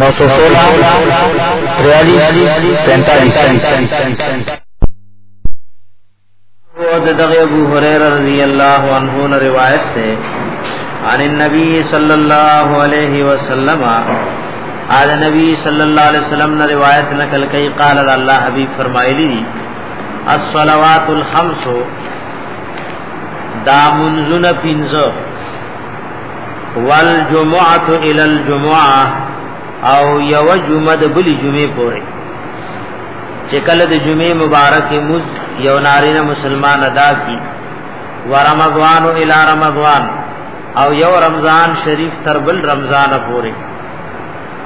نو سو سولہ تریالیس پینتالیس او د دغه ابو هريره رضی الله عنه نه روایت ده عن النبي صلى الله عليه وسلم قال نبی صلی الله علیه وسلم نے روایت نقل کئ قال الله حبیب فرمایلی دی الصلوات الخمس دا منزل پنځه والجمعه الى الجمعه او یو جمعه د بلی جمعه پورې چې کله د جمعه مبارکه مز یو نارینه مسلمان ادا کی ورمضان الى رمضان او یو رمضان شریف تر بل رمضان پورې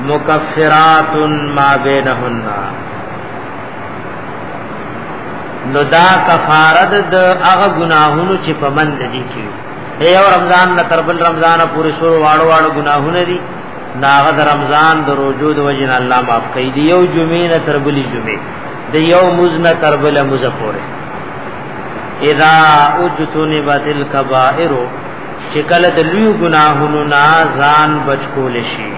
مکفرات ما بینهن نو دا کفاره د هغه ګناهونو چې په من دي کې یو رمضان نه تر بل رمضان پورې شروع واړو واړو ګناهونه دي ناغه د رمضان د روزو د وجه نه الله معاف کوي دی یو جمعې نه تر بلې جمعې د یو موز نه تر بلې موز پورې اذا اجتنبت الكبائر چې کله د لوی ګناهونو نه ځان بچ کول شي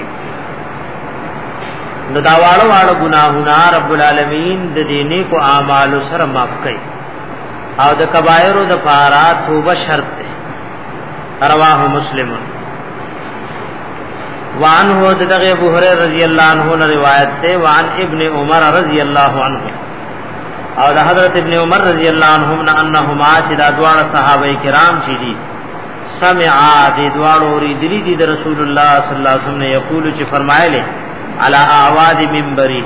نو دا واړو واړو ګناهونه رب العالمین د دیني کو اعمال سره معاف کوي او د کبائر د پارا توبه شرط ده رواه مسلم وعنه دغه ابو هريره رضی الله عنه نے روایت ده وعن ابن عمر رضی الله عنه او د حضرت ابن عمر رضی الله عنهم نه انهما چې دا دواړه صحابه کرام چې دي سمعا د دواړو ری دلی دي د رسول الله صلی الله علیه وسلم نه یقول چې فرمایله علی اعواد منبره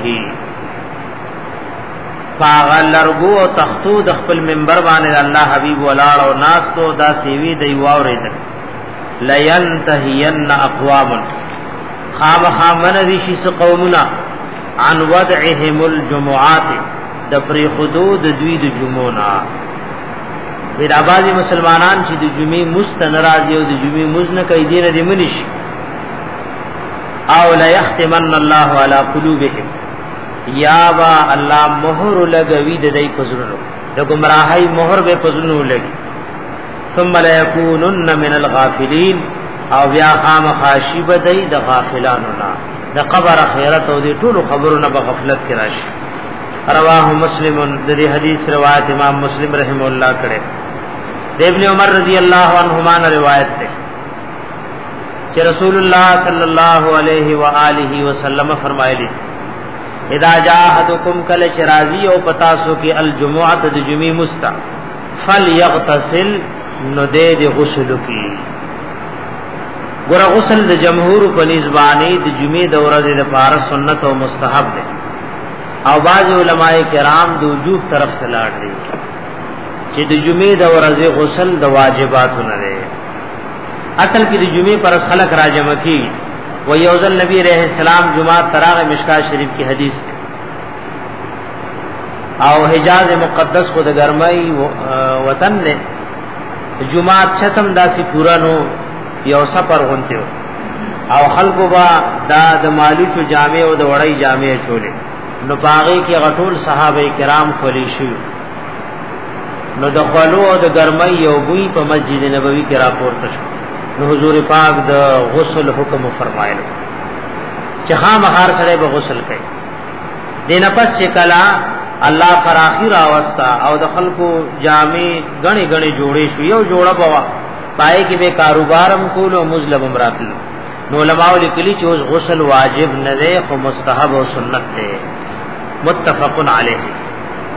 پاغه لرګو او تختو د خپل منبر باندې الله حبيب ولاړ او ناس ته دا سیوی دی واورید لینتهین اقوام خام خامن دي شي قومنا عن وضعهم الجمعات د پر حدود دوی د جمعونا پیر آبادی مسلمانان چې د جمعې مستن راځي او د جمعې مزنه کوي دینه دې منش او لا يختمن الله على قلوبهم یا با الله مہر لګوي د دې پزړو د گمراهۍ مہر به پزړو لګي ثم لا يكونن من الغافلين او بیا خام خاشی بدای د غافلانو نه د قبر خیرت او د ټولو خبرو نه په غفلت کې راشي رواه مسلم د دې حدیث روایت امام مسلم رحم الله کړه د ابن عمر رضی الله عنهما روایت ده چې رسول الله صلی الله علیه و آله وسلم فرمایلی اذا جاء احدكم کل شرازی او پتا سو کې الجمعه د جمعې مستا فليغتسل نو دې د غسل کی ګور غسل د جمهور په نسبانی د جمعې د ورځې د پار سنت او مستحب دی او باج علماء کرام د وجوب طرف ته لاړ دي چې د جمعې د ورځې غسل د واجباتو نه دی اصل کې د جمعې پر خلق راجمه کی و یوزل نبی رحم السلام جمعه تراغ مشکا شریف کی حدیث او حجاز مقدس خو د ګرمای وطن نه جمعه ختم داسې پورا نو یو سفر غونته او خلکو با دا د مالوچو جامع او د وړی جامع چولې نو پاغي کې غټول صحابه کرام خلی شو نو د خلو او د ګرمۍ یو بوی په مسجد نبوي کې راپورته شو نو حضور پاک د غسل حکم فرمایلو چې خامخار سره به غسل کوي دینه پس چې کلا الله فراخی راوستا او د خلکو جامع غني غني جوړې شو یو جوړه بوا پای کې به کاروبارم کول او مظلم امراتل نو علماء لیکلي چې اوس غسل واجب نه دی خو مستحب او سنت دی متفقن علیه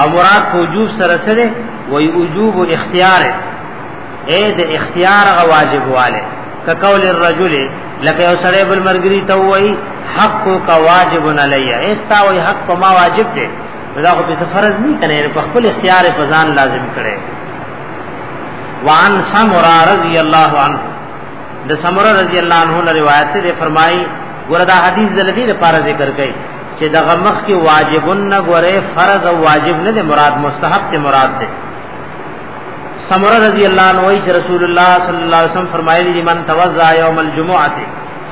او مراد په وجوب سره سره وی وجوب اختیار اے د اختیار غ واجب والے کقول الرجل لکه یو سړی بل مرګری ته وای حق کا واجب علی استا وای حق په ما واجب دی دا خو به فرض نه کنه په خپل اختیار په ځان لازم کړي وان سمرا رضی الله عنه د سمرا رضی الله عنه روایت ده فرمایي وردا حدیث ذلدی لپاره ذکر کړي چې دغه مخ کې واجب نه غره فرض او واجب نه دی مراد مستحب ته مراد دی سمره رضی الله عنه وی چې رسول الله صلی الله علیه وسلم فرمایلی دی من توضا یوم الجمعه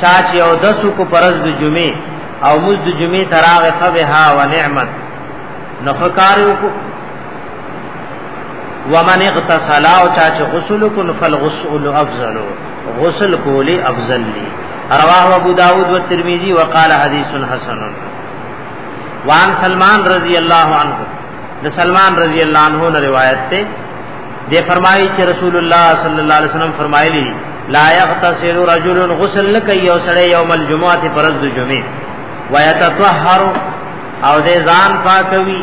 چا چې او دسو کو پرز د جمعې او مز د جمعې تراغ فبها و نعمت نو فکارو کو ومن اغتسل او چا چې غسل کول فالغسل افضل غسل کولی افضل دی رواه ابو داود و ترمذی وقال حدیث حسن وان سلمان رضی الله عنه د سلمان رضی الله عنه نے روایت ته دی فرمایي چې رسول الله صلی الله علیه وسلم فرمایلی لا یغتسل رجل غسل لکي یو سړی یوم الجمعه پر ورځ د جمعې ويتطهر او دې ځان پاکوي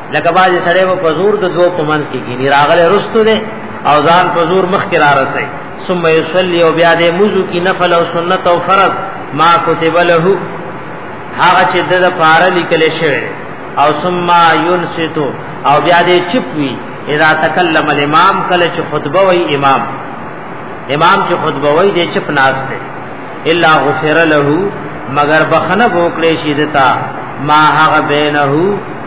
لکه باز سره په زور د دوه پمنځ کې کینی راغله رستو ده او ځان په زور مخ کې را رسي ثم يصلي او بیا دې موضوع کې نفل او سنت او فرض ما كتب له هغه چې د پاره لیکل شوی او ثم ينصتو او بیا دې چپ وی اذا تکلم الامام کله چې خطبه وای امام امام چې خطبه وای دې چپ ناس دی الا غفر له مگر بخنه وکړې شي دتا ما هغه بینه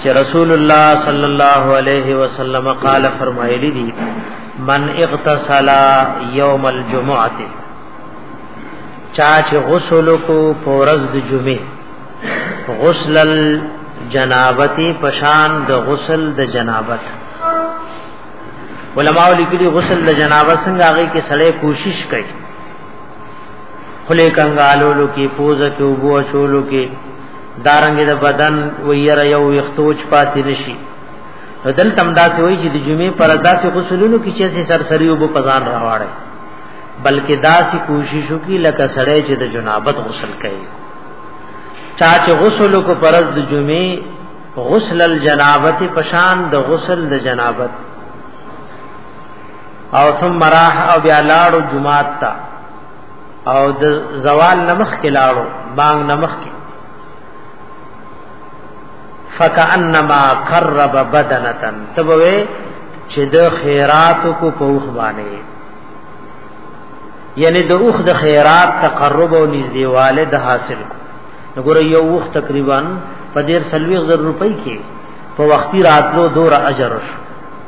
چې رسول الله صلی الله علیه وسلم قال فرمایلی دي من اغتسل یوم الجمعه چا چې غسل کو پورز د جمعه غسل الجنابتی پشان د غسل د جنابت علماء لیکلي غسل د جنابت څنګه هغه کې سړی کوشش کوي خلی کنګالولو کې پوزه کې وبو اچولو کې دارنګ د بدن ویر یو وختوچ پاتې نشي دل تم دا ته وی چې د جمعې پر داسې غسلونو کې چې سرسری وبو پزان راوړي بلکې داسې کوشش وکړي لکه سړی چې د جنابت غسل کوي چا چې غسل کو پرز د جمعې غسل الجنابت پشان د غسل د جنابت او ثم راح او بیا لاړو جمعات تا او د زوال نمخ کې لاړو بانګ نمخ کې فکانما قرب بدنتن تبوي چې د خیرات کو پوخ باندې یعنی د اوخ د خیرات تقرب او نږدېواله د حاصل کو وګوره یو وخ تقریبا په ډیر سلوي زر روپۍ کې په وختي راتلو دور اجر شو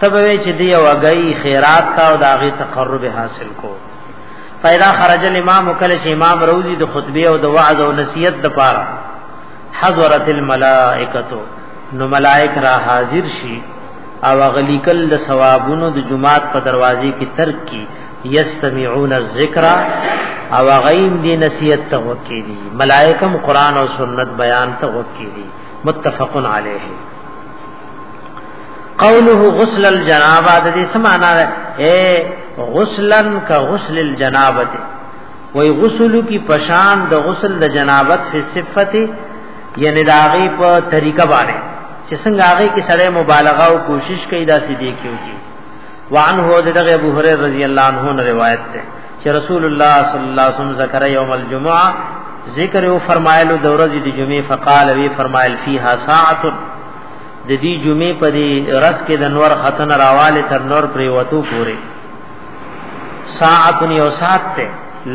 تبوی چې دی او غي خیرات تا او داغي تقرب حاصل کو پیدا خرج الامام کله چې امام روزي د خطبه او د وعظ او نصیحت د پاره حضرت الملائکتو نو ملائک را حاضر شي او غلی کل د ثوابونو د جمعات په دروازې کې ترک کی یستمعون الذکر او غیم دی نصیحت ته وکی دي ملائکم قران او سنت بیان ته وکی دي متفقن علیه قوله غسل الجنابه د دې سمانا ده اے غسلن کا غسل الجنابه ده وای غسل کی پشان د غسل د جنابت فی صفت یعنی داغی په طریقه باندې چې څنګه هغه کې سره مبالغه او کوشش کوي دا سې دی کیږي وعن هو دغه ابو هريره رضی الله عنه نه روایت ده چې رسول الله صلی الله علیه وسلم ذکر یوم الجمعه ذکر او فرمایلو د ورځې د جمعې فقال وی فرمایل فیها ساعه د دې جمعې په دې رس کې د نور ختن راواله تر نور پرې وته پورې ساعت یو ساعت ته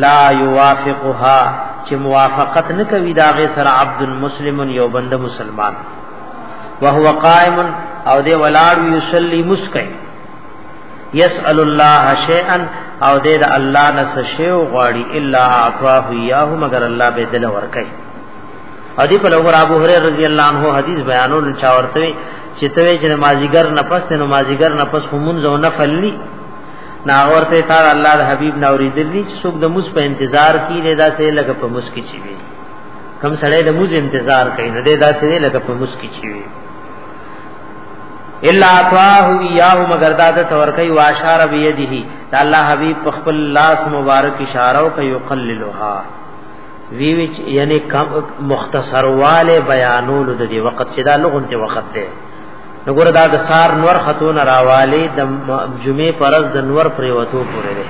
لا یوافقها چې موافقت نه کوي داغه سره عبد المسلم یو بنده مسلمان وهو قائم او دې ولاړ یصلی مسکای یسأل الله شیئا او دې د الله نه څه شی غواړي الا اعطاه یاه مگر الله به دل ورکړي او دی په لوګر ابو هريره رضی الله عنه حدیث بیانول چا ورته چې ته چې مازیګر نفس ته مازیګر نفس همون زو نفل ني نا ورته تا الله د حبیب نو ریدلی چې څوک د موس په انتظار کې نه دا سه لګ په موس کې چی وي کم سړی د موس انتظار کوي نه دا سه لګ په موس کې چی وي الا اطاعه یاه مگر دا د تور کوي واشار بيدیه دا الله حبیب په خپل لاس مبارک اشاره کوي قللها وی وی یعنی کم مختصر والے بیانول د دې وخت چې دا لغون ته وخت دی نو ګور دا د سار نور خاتون راوالی د جمعې پرز د نور پریوتو پورې دی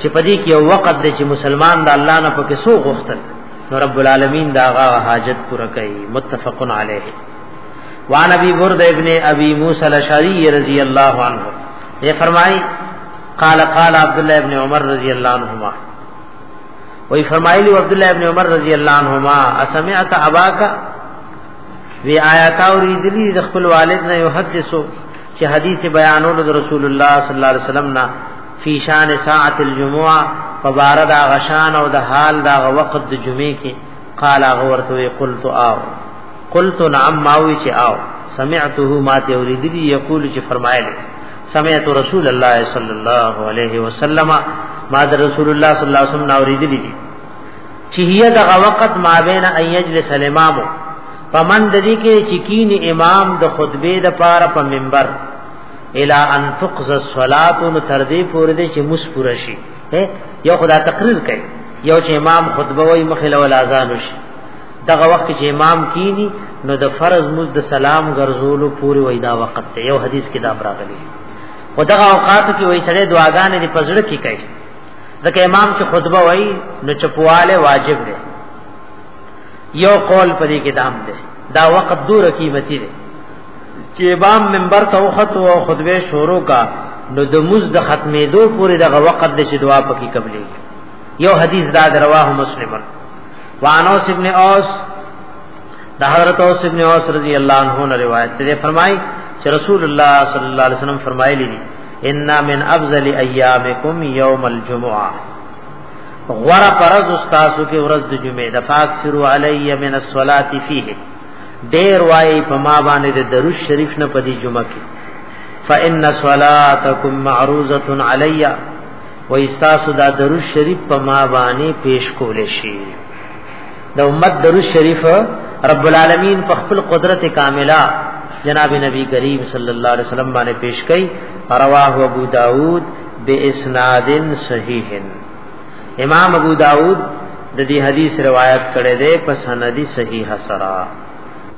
چې پدې کې یو وخت دی چې مسلمان د الله نه پکې سو غوښتل نو رب العالمین دا غا حاجت پوره کوي متفقن علیه وان ابي برد ابن ابي موسى الاشعري رضی الله عنه یہ فرمائی قال قال عبد الله ابن عمر رضی الله عنهما وی فرمایلی عبد الله ابن عمر رضی الله عنهما اسمعت اباک وی آیات او ریدلی د خپل والد نه یو حدیثو چې حدیث بیانول د رسول الله صلی الله علیه وسلم نه فی شان ساعت الجمعه فبارد غشان او د حال دا وقت د جمعې کې قال غورته قلت او قلت نعم ماوی چې او سمعته ما ته اوریدلی یقول چې فرمایلی سمعت رسول الله صلی الله علیه وسلم ما در رسول الله صلی الله علیه وسلم اوریدلی دي چې هي د وخت ما بین ان یجلس الامام پمن د دې کې چې کین امام د خطبه د پاره په منبر الا ان تقض الصلاه نو تر دې پورې دې چې مس پوره شي یو خدا تقریر کوي یو چې امام خطبه وای مخې له اذان وشي دغه وخت چې امام کینی نو د فرض مز د سلام ګرځولو پوری وای دا وخت ته یو حدیث کې دا براغلی خو دغه اوقات کې وای سړی دعاګانې د پزړه کې کوي ځکه امام چې خطبه وای نو چپواله واجب دی یو قول پدې کې دام دی دا وخت دور قیمتي دی چې امام منبر ته وخت او خطبه شروع کا نو د مز د ختمېدو پوری دغه وخت د چې دعا پکې قبلې یو حدیث دا رواه مسلم وعن اوس ابن اوس دا حضرت اوس ابن اوس رضی اللہ عنہ نے روایت تے فرمائی کہ رسول اللہ صلی اللہ علیہ وسلم فرمائے لی ان من افضل ایامکم یوم الجمعہ غره پرز استاسو کې ورځ د جمعې د فاک سرو علی من الصلاه فيه ډیر وای په ما باندې د درود شریف نه پدی جمعه کې فان صلاتکم معروضه علی و استاسو دا درود شریف په ما باندې پیش کول شي د امت درود شریف رب العالمین په خپل قدرت کاملہ جناب نبی کریم صلی الله علیه وسلم باندې پیش کړي رواه ابو داود باسناد صحیح امام ابو داود د دې حدیث روایت کړي ده په سند صحیح سره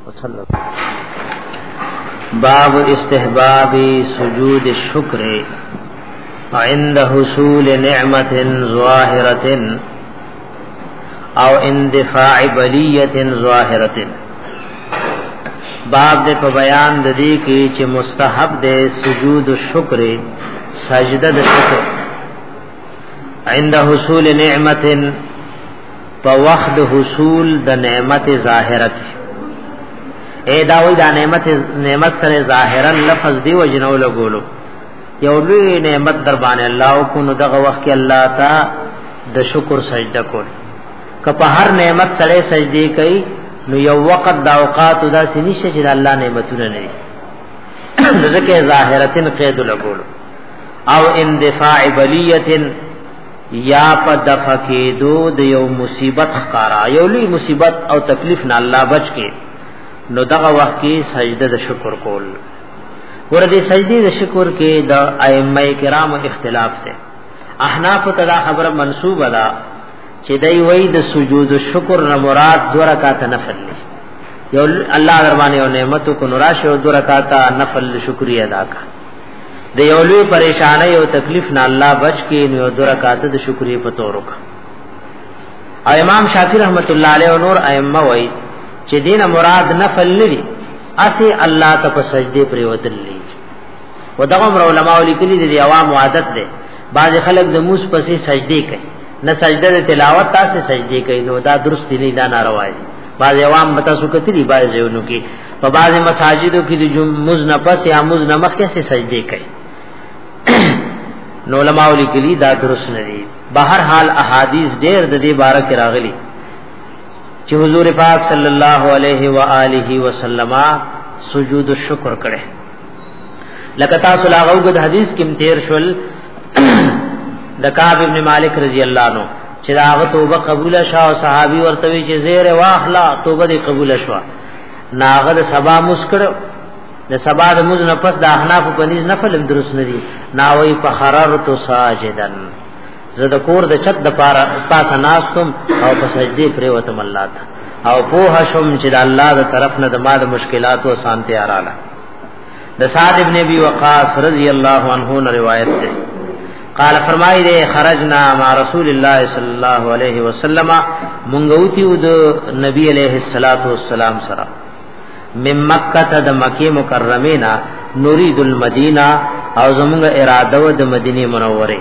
وصلی الله باب استحباب سجود الشکر عند حصول نعمت ظاهرت او اندفاع بلیت ظاهرت باب دې په بیان د دې کې چې مستحب دې سجود الشکر سجده د شکر عند حصول نعمت په وخت حصول د نعمت ظاهرت اے داوی دا نعمت نعمت سره ظاهرا لفظ دی وجنو لګولو یو لوی نعمت در باندې الله او کو نو دغه وخت کې الله تا د شکر سجده کول که په هر نعمت سره سجدي کوي نو یو وخت دا اوقات دا سنشه چې الله نعمتونه نه دي ځکه ظاهرتن قید لګول او اندفاع بلیتن یا په دفع کېدو د یو مصیبت ښکارا یو لوی مصیبت او تکلیف نه الله بچ کې نو دغه وخت کې سجده د شکر کول ور دې سجدي د شکر کې د ائمه کرام اختلاف ته احناف ته دا خبره منسوبه ده چې دای وای د سجود شکر نه مراد دو رکعات نفل دي یو الله دربانې او نعمت کو نراش او دو رکعات نفل شکریا ادا کا د یو لوی پریشانې او تکلیف نه الله بچ کې نو دو رکعات د شکرې په تور وکړه او امام شافعی رحمت الله علیه او نور ائمه وای چې دینه مراد نفل نه دي اسی الله ته په سجده پر وتل لې و دا عمر علماء لیکلي دي عوام عادت ده بعض خلک د موس پسې سجده کوي نه سجده د تلاوت تاسو سجده کوي نو دا درست نه دا ناروا دي بعض عوام متا سو کتلی بعض زونو کې په بعض مساجدو کې د جمعز نه پس یا مز نه مخ کې سجده کوي نو علماء لیکلي دا درست نه دي بهر حال احادیث ډېر د دې بارک راغلي چې حضور پاک صلی الله علیه و آله وسلم سجود الشکر کړي لکه تاسو لاغو د حدیث کې تیر شول د کعب ابن مالک رضی الله عنه چې هغه توبه قبول شاه او صحابي ورته وی چې زیر واخلا توبه دې قبول شوه ناغه د سبا مسکړ د سبا د موز نه پس د احناف په نيز نفل درست ندي ناوي په حرارت ساجدن زه د کور د چت د پاره پاسه ناستم او په سجدي پریوتم الله ته او په هشم چې د الله د طرف نه د ما د مشکلاتو سانته اراله د سعد ابن ابي وقاص رضی الله عنه نه روایت ده قال فرمای دے خرجنا مع رسول الله صلی الله علیه وسلم منغوتی د نبی علیہ الصلات والسلام سره من مکه ته د مکه مکرمه نا نريد المدینه او زموږ اراده و د مدینه منوره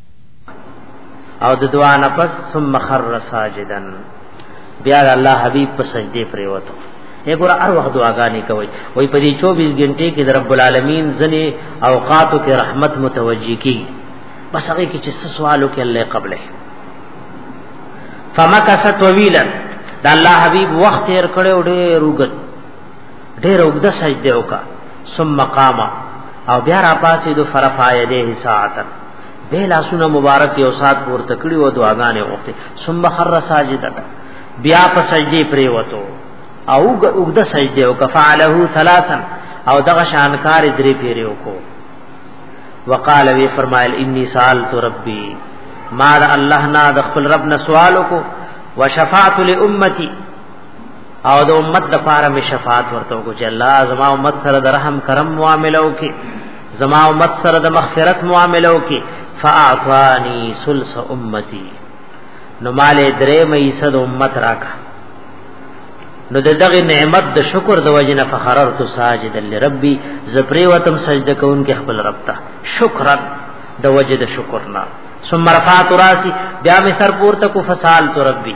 او د دعا نه پس ثم خر ساجدا بیا الله حبیب په سجده پرې وته وګوره هر وخت دعاګانې کوي وای په دې 24 غنټې کې د رب العالمین ځنې اوقاتو کې رحمت متوجي کی بس هغه کې چې سوالو کې الله قبله فمکث طویلا د الله حبیب وخت تیر کړو ډېر وګت ډیر وګد سجده وکا ثم قام او بیا را پاسې دو فرفا یده ساعتا به لاسونه مبارک یو سات پور تکړی او دعاګانې وکړي ثم خر ساجدا بیا په سجدي پرې وته او وګد سجده وکا فعله ثلاثا او دغه شانکار درې پیری وکړو وقال وی فرمایل انی سالت ربی ما الله نا د خپل رب نه سوال وکړو وشفاعت لامتی او د امت د پاره می شفاعت ورته کو چې الله زما امت سره د رحم کرم معاملو کې زما امت سره د مغفرت معاملو کې فاعطانی سلس امتی نو مال درې مې صد امت راکا نو د دغه نعمت د شکر د وجنه فخررت ساجد لربي زپری وتم سجده کوم کې خپل رب ته شکر د وجه د شکر نه ثم رفعت راسي بیا مې سر پورته کو فسال تو ربي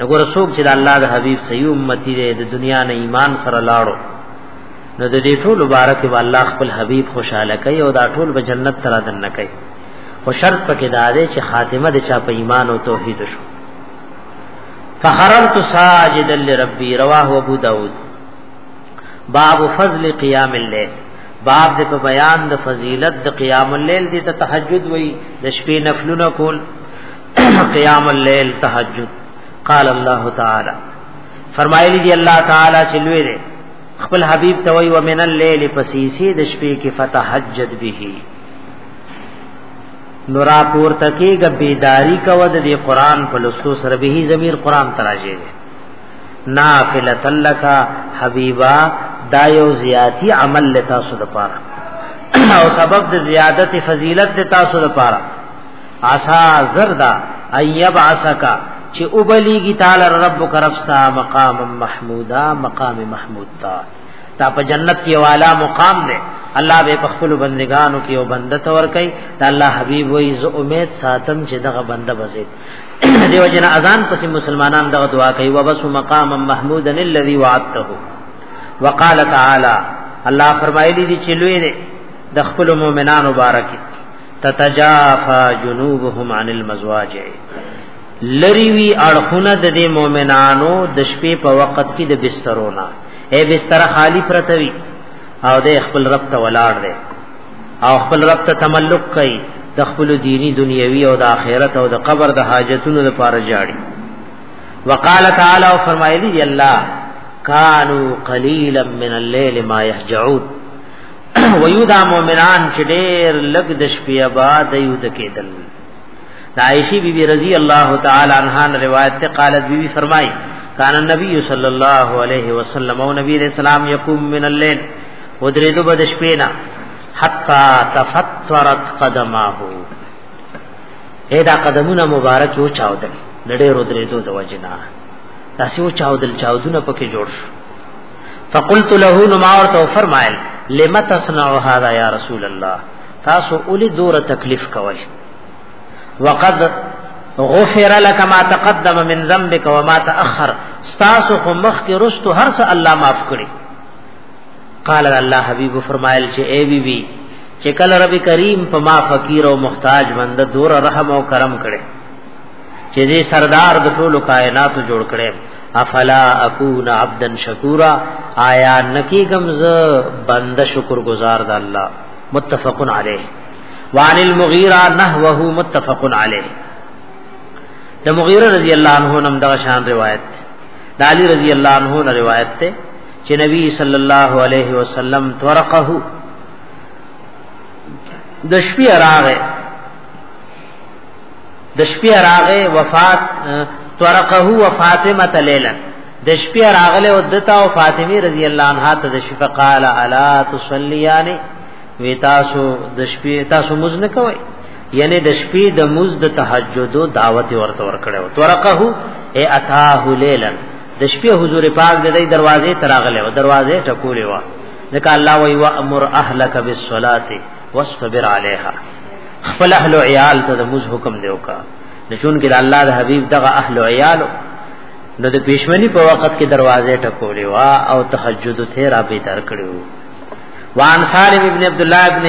نګور څوک چې د الله د حبيب صحیح امتی دی د دنیا نه ایمان سره لاړو نو د دې ټول مبارک به الله خپل حبيب خوشاله کوي او دا ټول به جنت تر دنه کوي خو شرط پکې دا دی چې خاتمه د چا په ایمان او توحید شو فخررت ساجدا لربي رواه ابو داود باب فضل قیام الليل باب د په بیان د فضیلت د قیام الليل دي ته تهجد وای د شپې نفلونه کول قیام الليل تهجد قال الله تعالی فرمایلی دی الله تعالی چې لوی دی خپل حبیب ته وی ومن الليل پسیسی د شپې کې فتحجد به نورا پور تکیګ بیداری کو د دې قران په لستو سره به ضمیر قران تراجه نافلۃ لک حبیبا دا یو زیاتی عمل لتا سود پاره او سبب د زیادت فضیلت د تاسو لپاره عسا زردا ایب عسکا چې وبلیږي تعالی ربک ربستا مقام محمودا مقام محمود تا تا په جنت کې والا مقام دی الله به په خپل بندگانو کې او بنده تور کوي دا الله حبيب وې ز امید ساتم چې دغه بنده بزي دیو جن اذان پس مسلمانان دغه دعا کوي وبس مقام محمودا الذي وعدته وقال تعالی الله فرمایلی دي چې لوی دی د خپل مؤمنانو بارکه تتجافا جنوبهم عن المزواجع لری وی اړخونه د دې مؤمنانو د شپې په وخت کې د بسترونه اے بستر خالی پرته وی او د خپل رب ته ولاړ دی او خپل رب ته تملق کوي د خپل دینی دنیوي او د آخرت او د قبر د حاجتونو لپاره جاړي وقال تعالی او فرمایلی دی الله کانوا قلیلا من الليل ما يهجعون ویودا مؤمنان چې ډېر لګ د شپې آباد یو د کېدل عائشہ بی بی رضی اللہ تعالی عنہا روایت تے قالت بی بی فرمائی کان النبی صلی اللہ علیہ وسلم او نبی علیہ السلام یقوم من الليل ودریدو بد شپینا حتا تفطرت قدمه ادا قدمونه مبارک یو چاودل نډې رودریدو د وجنا داسې یو چاودل چاودونه پکې جوړ شو فقلت له نو ما ورته فرمایل لم تصنع هذا یا رسول الله تاسو اولی دور تکلیف کوي وقد غفر لك ما تقدم من ذنبك وما تاخر تاسو خو مخ کې رستو هر څه الله معاف کړی قال الله حبيب فرمایل چې اے بی بی چې کله رب کریم په ما فقیر او محتاج بنده دور رحم او کرم کړي چې دې سردار د ټولو کائنات جوړ کړي افلا اكون عبدا شکورا آیا نکی گمز بند شکر گزار د الله متفق علیه وعن المغیرہ نحوه متفق علیه د مغیره رضی الله عنه نم دا شان روایت د علی رضی الله عنه نه روایت ته چې نبی صلی الله علیه وسلم تورقه د شپې راغه د شپې راغه وفات ترقه و فاطمه لیلا د شپې راغله او دتا او فاطمه رضی الله عنها ته د شفه قال الا تصليان وی تاسو د شپې تاسو مز نه کوي یعنی د شپې د مز د تهجد او دعوت ورته ورکړو ترقه ای اتاه لیلا د شپې حضور پاک د دې دروازې تراغله او دروازې ټکولې و ځکه الله وی وامر اهلک بالصلاه واصبر عليها خپل اهل عيال ته د موز حکم دی وکا د چون کې د الله د حبيب دغه اهل عيال نو د پښمنی په وخت کې دروازه ټکولې وا او تهجد ته را به تر کړو وان سالم ابن عبد الله ابن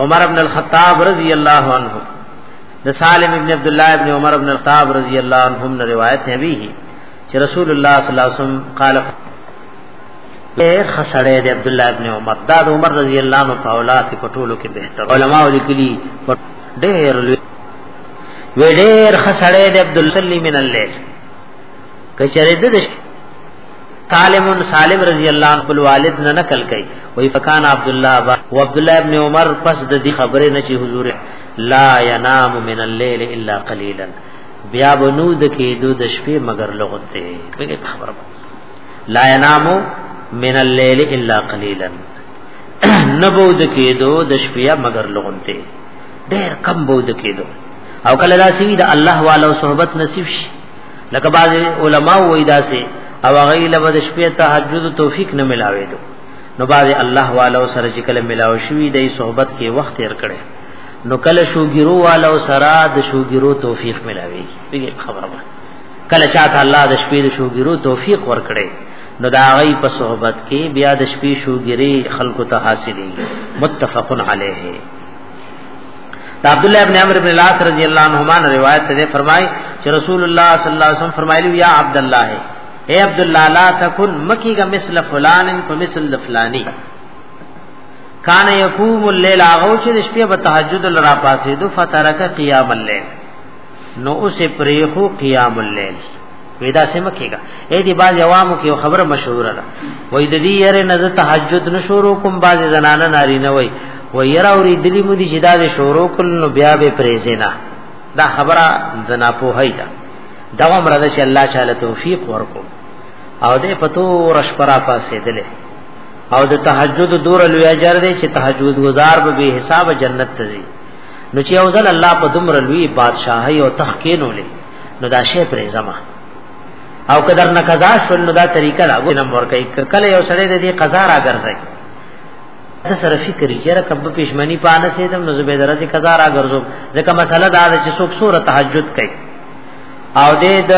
عمر ابن الخطاب رضی الله عنه د سالم ابن عبد الله ابن عمر ابن الخطاب رضی الله عنهم روایت نبی چې رسول الله صلی الله علیه وسلم قال ډېر خسړې د عبد الله ابن عمر دا د عمر رضی الله عنه په اولاد کې پټولو کې بهتر علما ولیکلي ډېر لوی وی ډېر خسړې د عبد الله من الليل کچره د سالم سالم رضی الله عنه خپل والد نه نقل کړي وی فکان عبد الله با او عبد الله ابن عمر پس د دې خبره نه چې حضور لا ينام من الليل الا قليلا بیا بنود کې دو د شپې مگر لغته خبره لا ينامو من الليل الا قليلا نبو د کېدو د شپې مگر لغونته ډېر کم بو د کېدو او کله داسې د الله والو صحبت نصیب شي لکه بعض علما وې داسې او هغه لبه د شپې تهجد توفیق نه ملاوي دو نو بعض الله والو سره چې کله ملاو شوي د صحبت کې وخت تیر کړي نو کله شوګیرو والو سره د شوګیرو توفیق ملاوي پیږي خبره کله چاته الله د شپې د شوګیرو توفیق ورکړي نو دا غي په صحبت کې بیا د شپې شوګیري خلکو ته حاصلې متفقن علیه دا عبد الله ابن عمرو ابن العاص رضی الله عنهما روایت ته فرمای چې رسول الله صلی الله علیه وسلم فرمایلی یا عبد الله اے عبد الله لا تکن مکی کا مثل فلان په مثل فلانی کان یقوم الليل اغوش د شپې په تهجد لرا پاسې دو فترک قیام الليل نو اوس پریخو قیام الليل ودا سم کېګا اې دې باز عوامو کې خبره مشهوره ده وې د دې یره نه تهجد نشورو کوم باز زنانه ناری نه وې و یرا اورې دلی مو دي چې دا شورو کول نو بیا به پریزینا دا خبره زنا په هیدا دا عمر ده چې الله تعالی توفیق ورکو او دې پتو رش پرا پاسې دله او د تهجد دور لوی اجر دی چې تهجد گزار به حساب جنت ته ځي نو چې اوزل الله په دومره لوی بادشاہي او تخکینولې نو دا شی پرې زما او قدر نه قضا شول نو دا طریقه لا غوډم ورکې کله یو سړی د دې قضا را ګرځي د سره فکر یې را کب پښمنی پانه سي دم نو زبې درځي قضا را ګرځو ځکه مسله دا ده چې څوک سوره تهجد کوي او دې د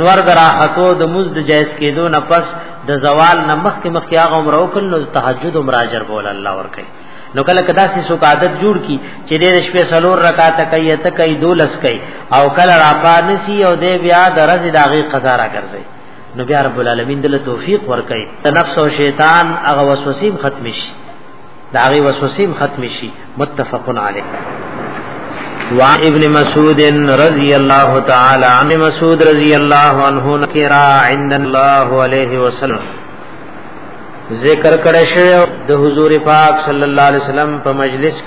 نور درا حقو د مز د جائز کېدو نه پس د زوال نه مخکې مخکې هغه عمر او کله تهجد عمر اجر بول الله ورکړي نو کله کدا سي سو عادت جوړ کی چې دې شپې سلور رکعات کوي ته کوي دولس کوي او کله را پانسي او دې بیا درز داغي قضا را ګرځي نو بیا رب العالمین دله توفیق ورکړي ته نفس او شیطان هغه وسوسیم ختم شي دا هغه وسوسیم ختم شي متفق علی وعن ابن مسعود رضی اللہ تعالی عنہ مسعود رضی اللہ عنہ نکرا عند اللہ علیہ وسلم ذکر کړه شوی د حضور پاک صلی الله علیه وسلم په مجلس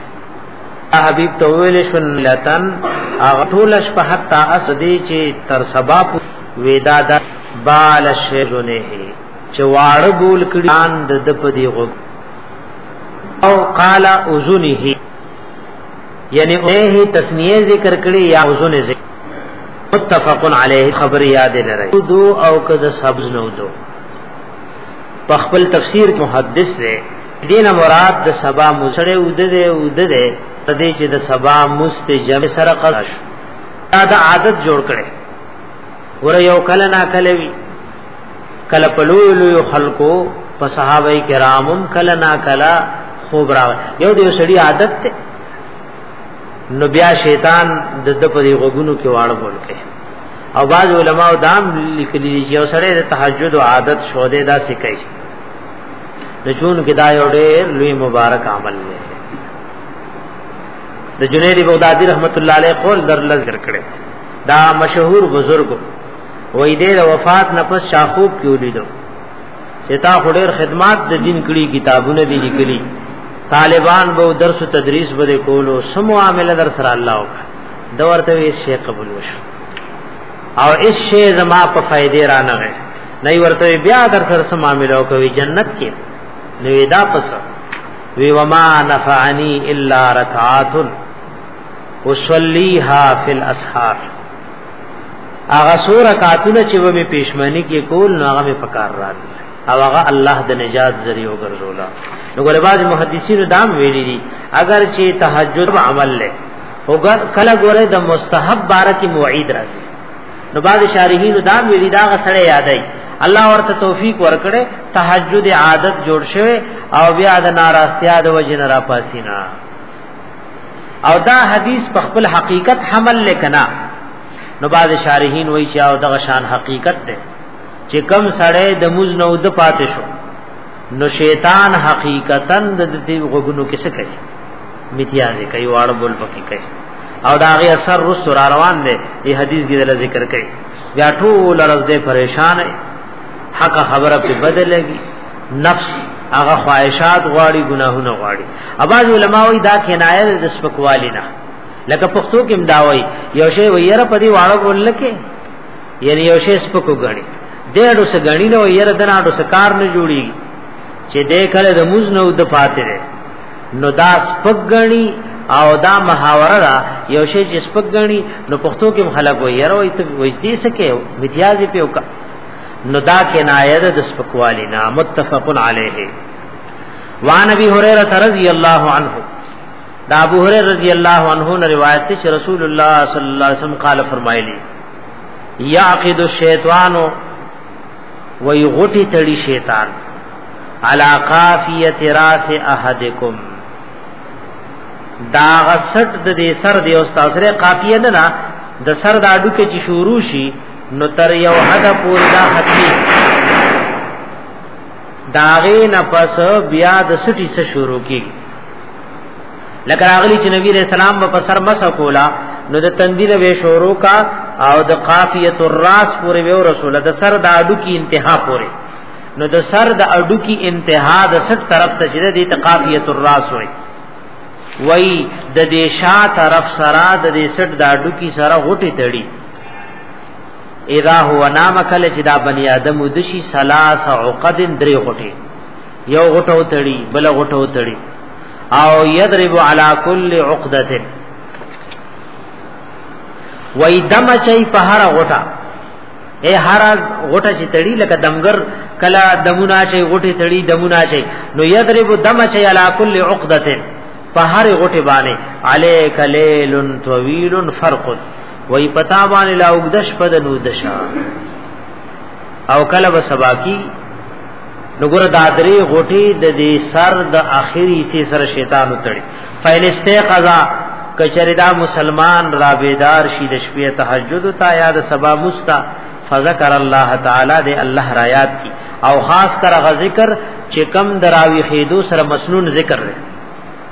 حبیب تویل شنلتن اغه ټول شپه حتا اسدی چې تر سبا ودا د بال شهونه چې واړ بول کړي ان د دپ دی غو او قال اذنه یعنی اوه تسنیه ذکر کړي یا اذن ذکر متفق علیه خبر یاد لري دو او کد سبز نو دو په خپل تفسیر محدث دی دینه مراد د سبا مسړې ود دې ود دې تدې چې د سبا مستجم سره قضا شو دا عادت جوړ کړي ور یو کله نا کله وی کله پلو لو خلقو په صحابه کرامم کله نا کله خوب را یو دې سړی عادت ته نو بیا شیطان د د په دی غوګونو کې واړ بول کوي او بعض علما او دام لیکلي دي چې اوسره د تهجد عادت شو دې دا سکه شي د چون کې دا یو ډېر لوی مبارک عمل دی د جنید بغدادي رحمت الله علیه قول در لزر کړي دا مشهور بزرګ وې دې وفات نه پس شاخوب کې ولیدو چې تا خډیر خدمات د دین کړي کتابونه دي لیکلي طالبان به درس او تدریس به کولو سمو عامل در سره الله وکړه د ورته یې شیخ قبول وشو او اس شی زما په فائدې را نه غي نه ورته بیا در سره سم عامل او کوي جنت کې نو دا پس وی وما نفعنی الا رکعات وصلیها فی الاسحار هغه سور کاتونه چې به می پېشمنی کې کول نو هغه می پکار را دي او هغه الله د نجات ذریعہ ګرځولا نو ګل باز محدثینو دام ویلي دي اگر چې تهجد عمل له وګر کله ګوره د مستحب بار کې موعید راځي نو باز شارحین دام ویلي دا غسړې یادای الله ورته توفیق ورکړي تهجد عادت جوړ شوی او بیا د ناراستیا د وجه نه را پاسینا او دا حدیث په خپل حقیقت حمل لکنا نو بعد شارحین وای چې او دغه شان حقیقت ده چې کم سړی د موز نو د پاتې شو نو شیطان حقیقتا د دې غوګونو کې څه کوي میتیا دې کوي واړ بول پکې کوي او دا غي اثر رس را روان دی دې حدیث کې دل ذکر کوي بیا ټول لرز دې پریشان حق خبره په بدلږي نفس هغه خواهشات غواړي ګناهونه غواړي اباظ علماء وی دا کنایه د سپکوالی نه لکه پښتو کې مداوي یو شی ویره په دې واړه بولل کې یعنی یو شی سپکو غړي ډېرو څه غړي نو یره دناډو څه کار نه جوړي چې دې کله د موز نو د پاتې ده نو دا سپک غړي او دا محاوره را یو شی چې سپک غړي نو پښتو کې خلک ویره وي ته وې دې سکه امتیاز په وکړه نو دا کنایه د سپکوالی نه متفق علیه وان ابي هريره رضی الله عنه دا ابو هريره رضی الله عنه نے روایت ہے رسول اللہ صلی اللہ علیہ وسلم قال فرمایلی یعقد الشیطان وی غټی تړي شیطان علا قافیه راس احدکم دا غسټ د دې سر دی او تاسو ره قافیه نه دا د سر د اډو کې چې شروع شي نو تر یو حد پورې دا ختمي داغه نفس بیا د سټي سره شروع کی لکه اغلی چې نبی رسول الله په سر مس کولا نو د تندینه به شروع کا او د قافیه الراس پورې به رسول د سر د اډو کی انتها پورې نو د سر د اډو کی انتها د سټ طرف ته چې د قافیه الراس وای وای د دې شا طرف سره د دې سټ د اډو کی سره غټي تړي اذا هو نام کله چې دا بنی آدم ودشي ثلاث عقد درې غټي یو غټو تړي بل غټو تړي او یضرب علی کل عقده وای دم چي په هر غټه اے هر غټه چې تړي لکه دمګر کلا دمونا چي غټه تړي دمونا چي نو یضرب دم چي علی کل عقده په هر غټه باندې علیک لیل طویل فرق وای پتا باندې لا وګدش په دنو دشا او کله به سبا کی نګور دادری غټي د دې سر د اخیری سي سر شیطان وتړي فینسته قضا کچری دا مسلمان را بیدار شي د شپې تهجد تا یا د سبا مستا فذكر الله تعالی دې الله را یاد کی او خاص کر غ ذکر چې کم دراوی خیدو سره مسنون ذکر لري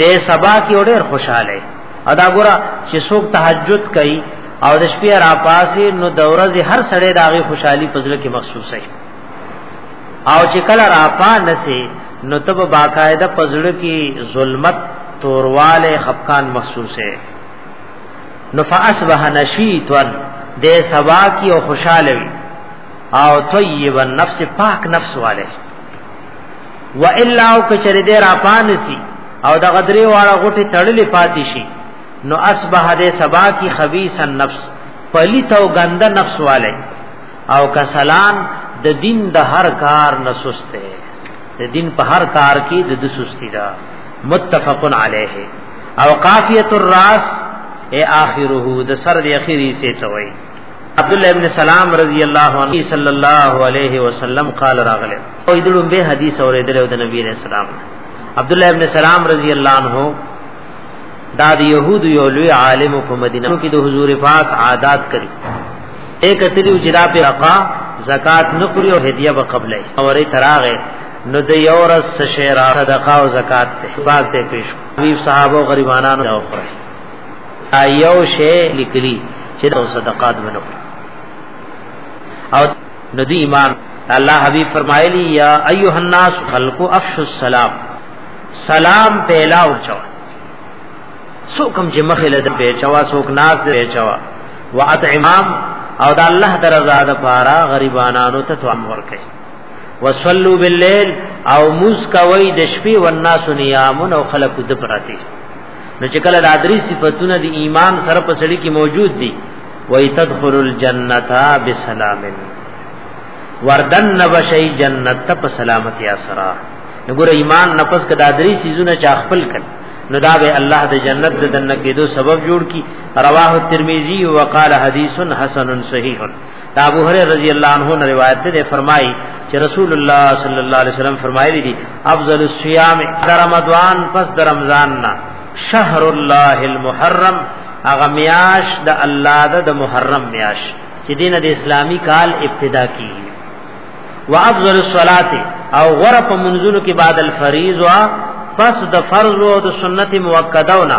د سبا کې ډېر خوشاله ادا ګورا چې څوک تهجد کوي او د شپې را پاسې نو د ورځې هر سړی داغي خوشحالي پزله کې مخصوصه شي او چې کله را پا نسي نو تب باقاعده پزړه کې ظلمت تورواله خفقان محسوسه نو فاصبح نشیتن د سبا کی او خوشاله وي او طیب النفس پاک نفس والے و الا او کچری دې را پانسی او د غدری واړه غټي تړلې پاتې شي نو اصبح دې سبا کی خبيث النفس پلیت او ګنده نفس والے او کسلان د دین د هر کار نسسته د دین په هر کار کې د سستی دا متفق علیه او قافیه الراس اے اخره د سر دی اخیری سے توئی عبد الله ابن سلام رضی الله عنه صلی الله علیه وسلم قال راغله او دلوم به حدیث اوریدل او د نبی علیہ السلام عبد الله ابن سلام رضی الله عنه دا د يهود یو لوی عالم په مدینه کې د حضور پاک عادات کړی ایک تری اجرا په رقا زکات نخری او هدیه به قبلې اورې تراغه نو د یو رس شعر صدقه او زکات ته باغ ته پیش حبیب صحابه غریبانو او خره ایو شی لیکلی چې د صدقات منو او ندی امام الله حبیب فرمایلی یا ایها الناس خلق افش السلام سلام پیلا او چوا سو کم چې مخه له به چوا سوک ناز به چوا واطعام او د الله درزا د پارا غریبانانو ته تو امر کوي وصلو بالليل او موس کوي د شپې والناس نيامون او خلق د پراتی نو چې کله دا درې صفاتونه د ایمان سره په سړی کې موجود دي وای تدخل الجنه بسلام وردن نبشی جنت ته په سلامتی سره وګوره ایمان نفس کدا درې سيزونه چا خپل کړ نو دا به الله د جنت د دنه کېدو سبب جوړ کی رواه ترمذی وقال حدیث حسن صحیح دا ابو هريره رضی الله عنه نے روایت ده فرمائی چې رسول الله صلی الله علیه وسلم فرمایلی دي افضل الصيام رمضان پس د رمضان نا شهر الله المحرم اغه میاش د الله د محرم میاش چې دین د اسلامی کال ابتدا کی وافضل الصلاه او غره په منځونو کې بعد الفریضه پس د فرض او د سنت موکدونه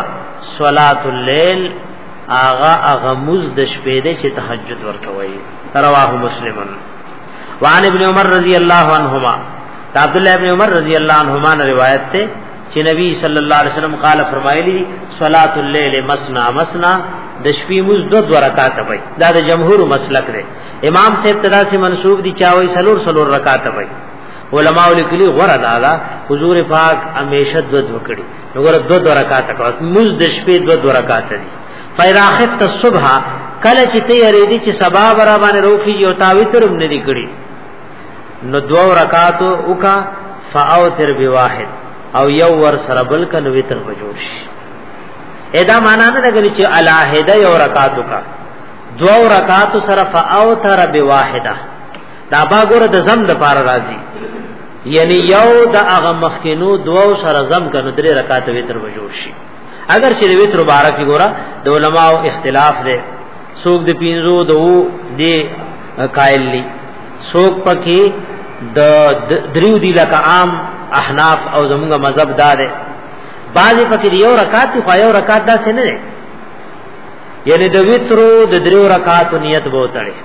صلات الليل اغا اغا مز د شپې د چې تهجد ورکوي رواه مسلمن وعن ابن عمر رضی الله عنهما عبد الله ابن عمر رضی الله عنهما نے روایت ته چې نبی صلی الله علیه وسلم قال فرمایلی صلات الليل مسنا مسنا د شپې مز دو دو رکعات وي دا د جمهور مسلک دی امام سے ابتدا سے منسوب دي چاوي سلور سلور رکعات وي علماء لیکلي غره دا حضور پاک همیشه دو دو کړي نو ګور دو دو رکعات کوه موز د شپې دو دو رکعات دي فیرا خفت الصبح کله چې ته یری دي چې سبا برا باندې روخي یو تاوی ترم نه دي کړی نو دو رکعات وکا فاوتر بواحد او یو ور سره بل کنه وتر بجوش ادا معنا نه لګلی چې الاهده یو رکعات وکا دو رکعات سره فاوتر بواحده دا با ګوره د زم د پار راځي یعنی یو د هغه مخکینو دوو سره زم کنو درې رکعات وتر به جوړ شي اگر چې وتر مبارک ګوره د علماو اختلاف دی څوک د پینزو دوو دی قائل لی څوک پکې د دریو دی لکه عام احناف او زموږ مذهب دا دی بعضی پکې یو رکعات خو یو رکعات دا څه نه دی یعنی د وترو د دریو رکعات نیت به وتړي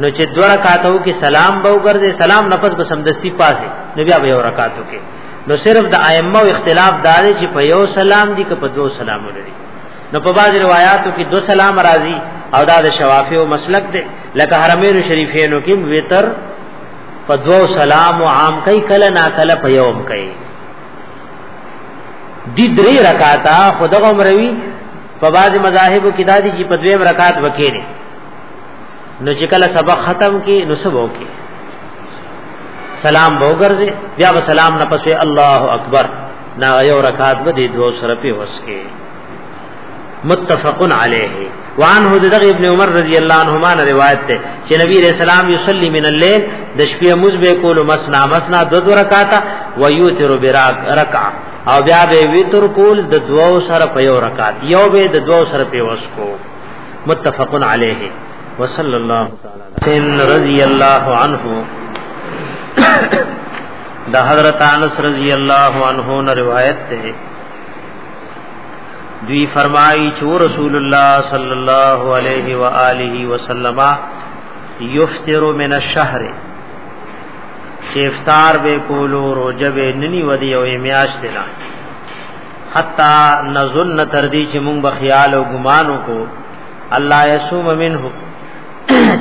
نو چې دوه رکعاتو کې سلام به وګرځي سلام نفس به سمدسي پاسه نو بیا به یو رکعاتو کې نو صرف د ائمه اختلاف دار چې په یو سلام دي که په دوه سلام لري نو په بعض روایتو کې دو سلام راځي او دا د شوافی او مسلک دی لکه حرمین شریفینو کې وتر په دوو سلام او عام کوي کله نا کله په یوم کوي دی درې رکعاتا خدغه مروي په بعض مذاهبو کې دادی چې په دویم رکعات وکړي نو چې کله سبق ختم کی نو سبو کی سلام وو ګرځي بیا به سلام نه پسې الله اکبر نا یو رکعات به دې دوه سره په وسکه متفقن علیه وان هو دغه ابن عمر رضی الله عنهما نه روایت ده چې نبی رسول الله یصلی من الليل د شپې موږ به کول مسنا مسنا د دوه رکعات و یوتر براک رکع او بیا به وتر کول د دوه سره په یو رکعات یو به د دوه سره په وسکو متفق علیه وصلی الله تعالی سن رضی الله عنه د حضرت انس رضی الله عنه نه روایت ده دوی فرمایي چې رسول الله صلی الله علیه و آله وسلم یفطر من الشهر چې افطار به کولو روزه به ننی ودی او میاش دینا حتا نظن تر دې چې مونږ به خیال او ګمان وکړو الله یسوم منه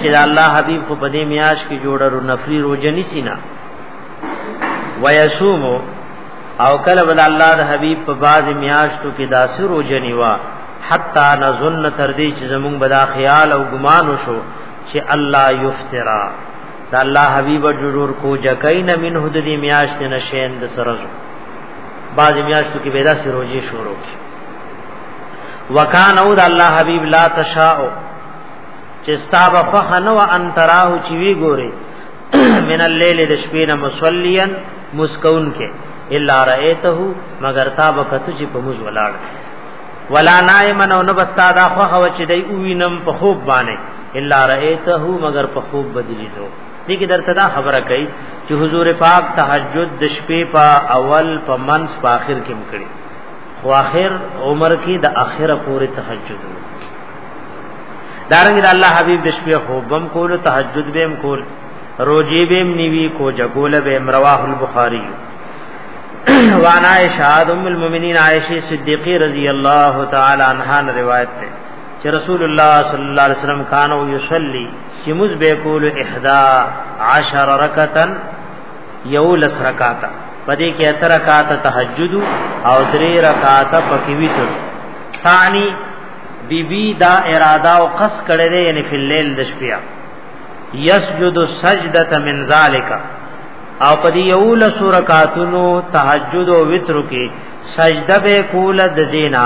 چې الله حبیب خو په دې میاش کې جوړرو نفری روزنی سینا ویسوم او کله بل الله د حبیب په باز میاشتو کې داسې روزنی وا حتا نظن تر دې چې زمونږ بدا خیال او ګمان وشو چې الله یفترا دا الله حبیب جوړور کو جکاین منه د دې میاش نه شین د سرزو بعض میاشتو کې به داسې روزي شروع کی وکان او د الله حبیب لا تشاء چې ستاب فخنو ان تراه چې وی ګوري من الليل د شپې نه مصليا مسكون کې الا رايته مگر تا وخت چې په موږ ولاړ ولا نائمن او نبستا دا خو هو چې دی وینم په خوب باندې الا رايته مگر په خوب بدلی دو دې کې درته دا خبره کوي چې حضور پاک تهجد د شپې په اول په منځ په اخر کې مکړي خو اخر عمر کې د اخره پورې تهجد دارنګ د الله حبيب د شپې خوبم کول تهجد بهم کول روجي بهم نیوي کو جګول بهم رواه البخاري وان عائشہ ام المؤمنین عائشہ صدیقہ رضی اللہ تعالی عنہا روایت ہے کہ رسول اللہ صلی اللہ علیہ وسلم کانو یصلی چې موږ به کول احدا عشر رکعتن یو لس رکعات پدې کې اتر رکعات تهجد او درې رکعات پکې ویتر ثانی بی بی دا اراده او قص کړي دي یعنی فی الليل د شپې یسجد سجدته من ذالک او په دې یو لس رکعاتونو تهجد او وتر کې سجده به کول د دینا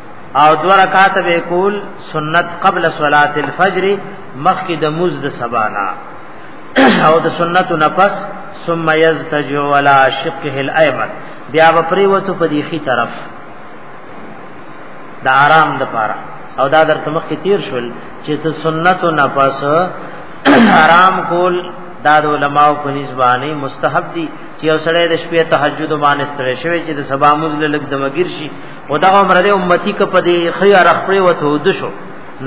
او دو رکعات به کول سنت قبل صلاه الفجر مخکې د مز د سبانا او د سنت نفس ثم يزتجع ولا شقه الايمن بیا به پریوتو په دیخي طرف د آرام د پاره او دا درته مخ کې تیر شول چې ته سنت او نفس آرام کول دا د علماو په نسبانه مستحب دي چې اوسړه د شپې تهجد باندې ستړي شوی چې د سبا مزل لګ دمګیر شي او دا عمر دې امتی ک په دې خیا رخړې وته د شو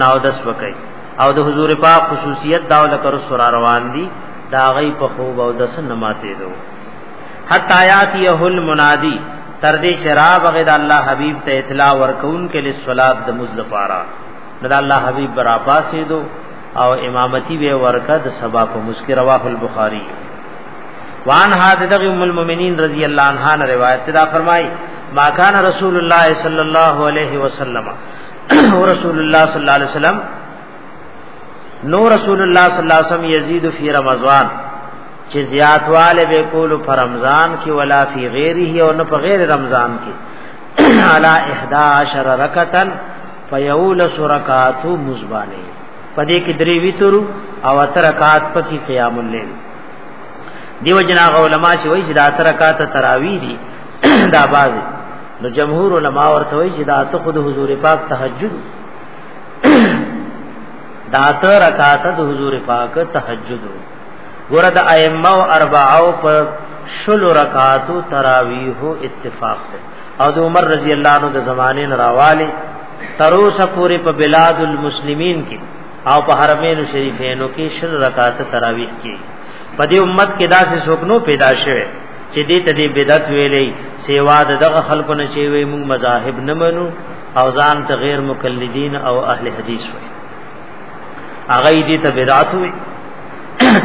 ناو دس وکي او د حضور پاک خصوصیت دا لکه رسول روان دي دا غي په خوب او دس نماته دو حتا یاتی هل منادی تر دې شراب غد الله حبیب ته اطلاع ورکون کې لصلات د مزلفارا دا الله حبیب برا پاسې دو او امامتی به ورکه د سبا په مسکر رواه البخاری وان ها دغه ام المؤمنین رضی الله عنها روایت دا فرمای ما کان رسول الله صلی الله علیه وسلم او رسول الله صلی الله علیه وسلم نو رسول الله صلی الله علیه وسلم یزيد فی رمضان چې زیاتواله به کول په رمضان کې ولا فی غیره او نه په غیر رمضان کې علا 11 رکعتن فیول سرکاتو مزبانی پدې کې درې ویترو او اترکات پکې قیام الليل دیو جنا علماء چې وایي چې دا اترکات تراوی دي دا باز نو جمهور علما ورته وایي چې دا ته خود حضور پاک تهجد دا ته رکعات د حضور پاک تهجد ګوره د ائمه او اربعو په شل رکعاتو تراویح اتفاق ده او د عمر رضی الله عنه د زمانه راواله تر اوسه پورې په بلاد المسلمین کې او په حرمین شریفینو کې شل رکعات تراویح کې په دې امت کې داسې څوک نو پیدا شوه چې دې ته دې بدعت ویلې سیوا دغه خلکو نه چې وي موږ مذاهب نه منو او ځان ته غیر مقلدین او اهل حدیث وي هغه دې ته بدعت وي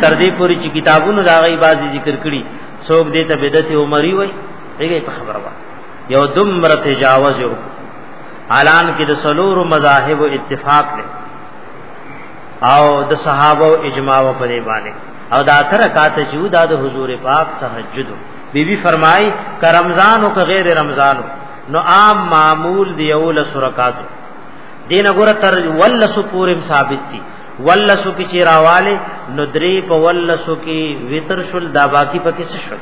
تر دې پورې چې کتابونو دا غي بازي ذکر کړي څوک دې ته بدعت عمرې وي دغه خبره وایي یو دمر تجاوز یو اعلان کې د سلور مذاهب اتفاق دی او د صحابه اجماع و پرې باندې او دا تر کاته چې دا د حضور پاک تهجد بی بی فرمای ک رمضان او ک غیر رمضان نو عام معمول دی او لس رکعات دین غره تر ولس پورم ثابت دي ولسو کی چیراواله ندری په ولسو کی وتر شل دا باقی پکې شل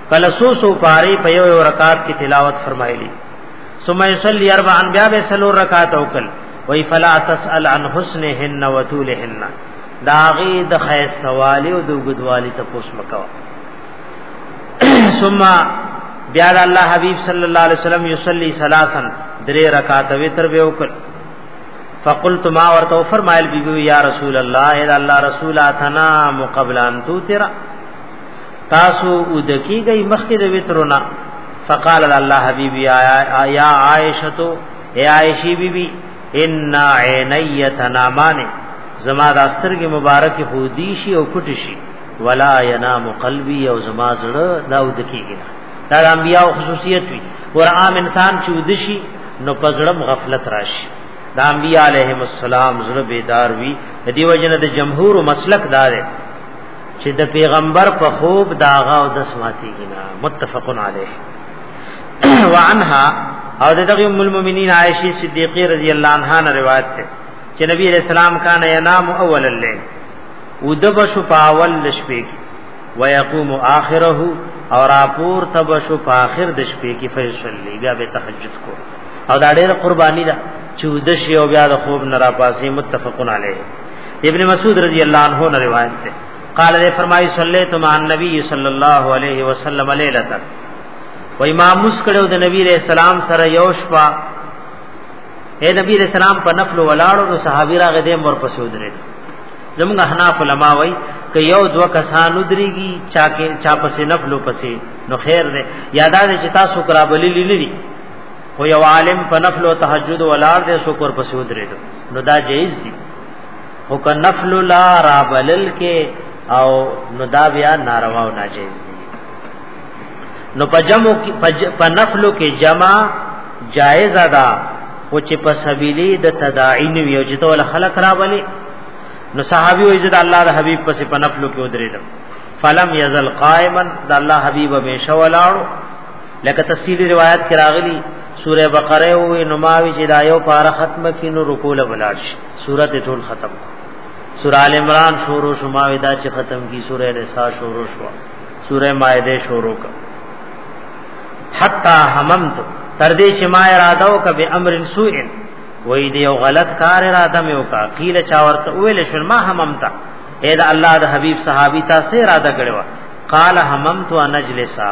کله سو سو پاری په یو رکعت کې تلاوت فرمایلی ثم يصلي اربع انبیاء به سلو رکعت وکړ وای فلا تسال عن حسنهن وطولهن داغي د خیستوالی او د وګدوالی ته پوس مکو ثم بیا الله حبیب صلی الله علیه وسلم یصلی ثلاثا درې رکعات وتر به وکړ فقلت ما ورته فرمایل بیبي یا رسول الله اے الله رسول اتنا مقبلان تو تیرا تاسو ودکی گئی مخکې د وترونه فقال الله حبيب يا يا عائشه اي عائشي بيبي ان عيني تنامان زما د استرګې مبارکي خودي شي او پټ شي ولا ينام قلبي او زما زړه دا ودکیږي دا د انبياء خصوصيت وي ور عام انسان چې ودشي نو پزړم غفلت راشي د انبياء عليهم السلام زړه بیدار وي د دیو جن د جمهور مسلک دار چې د پیغمبر په خوب داغه او د سماتی کینا متفقن علیه وعنها او د دغه ام المؤمنین عائشه صدیقه رضی الله عنها نه روایت ده چې نبی علیہ السلام کان ینام اول الليل ودب شو پاول لشپې کې ويقوم اخره او راپور تب شو په اخر د شپې کې فیصلی بیا به تهجد کو او دا ډېر قربانی ده چې ودش یو بیا د خوب نه را پاسې متفقن علیه ابن مسعود رضی اللہ عنہ نے روایت ہے قال نے فرمائی صلی تو مان نبی صلی اللہ علیہ وسلم لیلۃ و امام مسکڑو دے نبی علیہ السلام سر یوش پا اے نبی علیہ السلام پر نفل ولاڑو نو صحابی را غدے مر پسو درے زمگا حناف علماء وئی کہ یو دو کسان ادری گی چا کے چا پسے نفل پسے نو خیر دے یادا دے چتا سو کرا بلی لی لی خو یو عالم په نفل او تهجد ولار دې شکر پسې ودرېد نو دا جایز دی خو که نفل لا را بلل کې او نو دا بیا ناروا او ناجیز دی نو په جمع په نفل کې جمع جایز ده او چې په سبیلی د تداعین یو چې ټول خلق را بلې نو صحابي وې چې د الله د حبيب پسې په نفل کې ودرېدم فلم یزل قائما د الله حبيب به شولاړو لکه تفصیلی روایت کې راغلی سوره بقره او نماوی چې دا یو پارا ختمه کینو رکو له بلاړ شي سوره ټول ختم سوره ال عمران شروع شماوی دا چې ختم کی سوره نساء شروع شو سوره مائده شروع کا حتا هممت تر دې چې ما اراده وک به امر سوء وې دې یو غلط کار اراده مې وکا قیل چا ورته ویل شل ما هممت اې دا الله د حبیب صحابي تاسو اراده کړو قال هممت ان اجلسا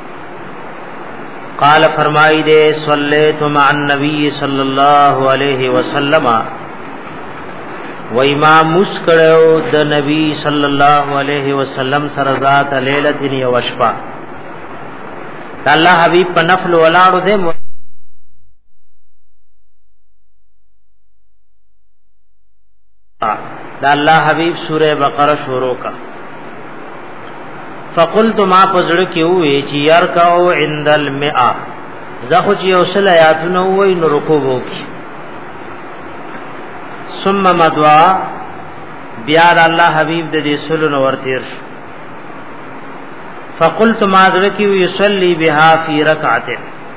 قال فرمای دے صلیت مع النبی صلی اللہ علیہ وسلم و امام مسکړو د نبی صلی الله علیه وسلم سره ذات لیلۃ یو شپه الله حبیب په نفل ولاړو دے دا الله حبیب سوره بقره شروع کا فقلت ما پزړ کې وې چې ير کاو عند المئه زخو چې اوسل آیاتونه وې نو رکوع وکي ثم مدوا بیا د الله حبیب د دې سلو نو ورتیر شو فقلت ما ذکی یصلی بها فی رکعته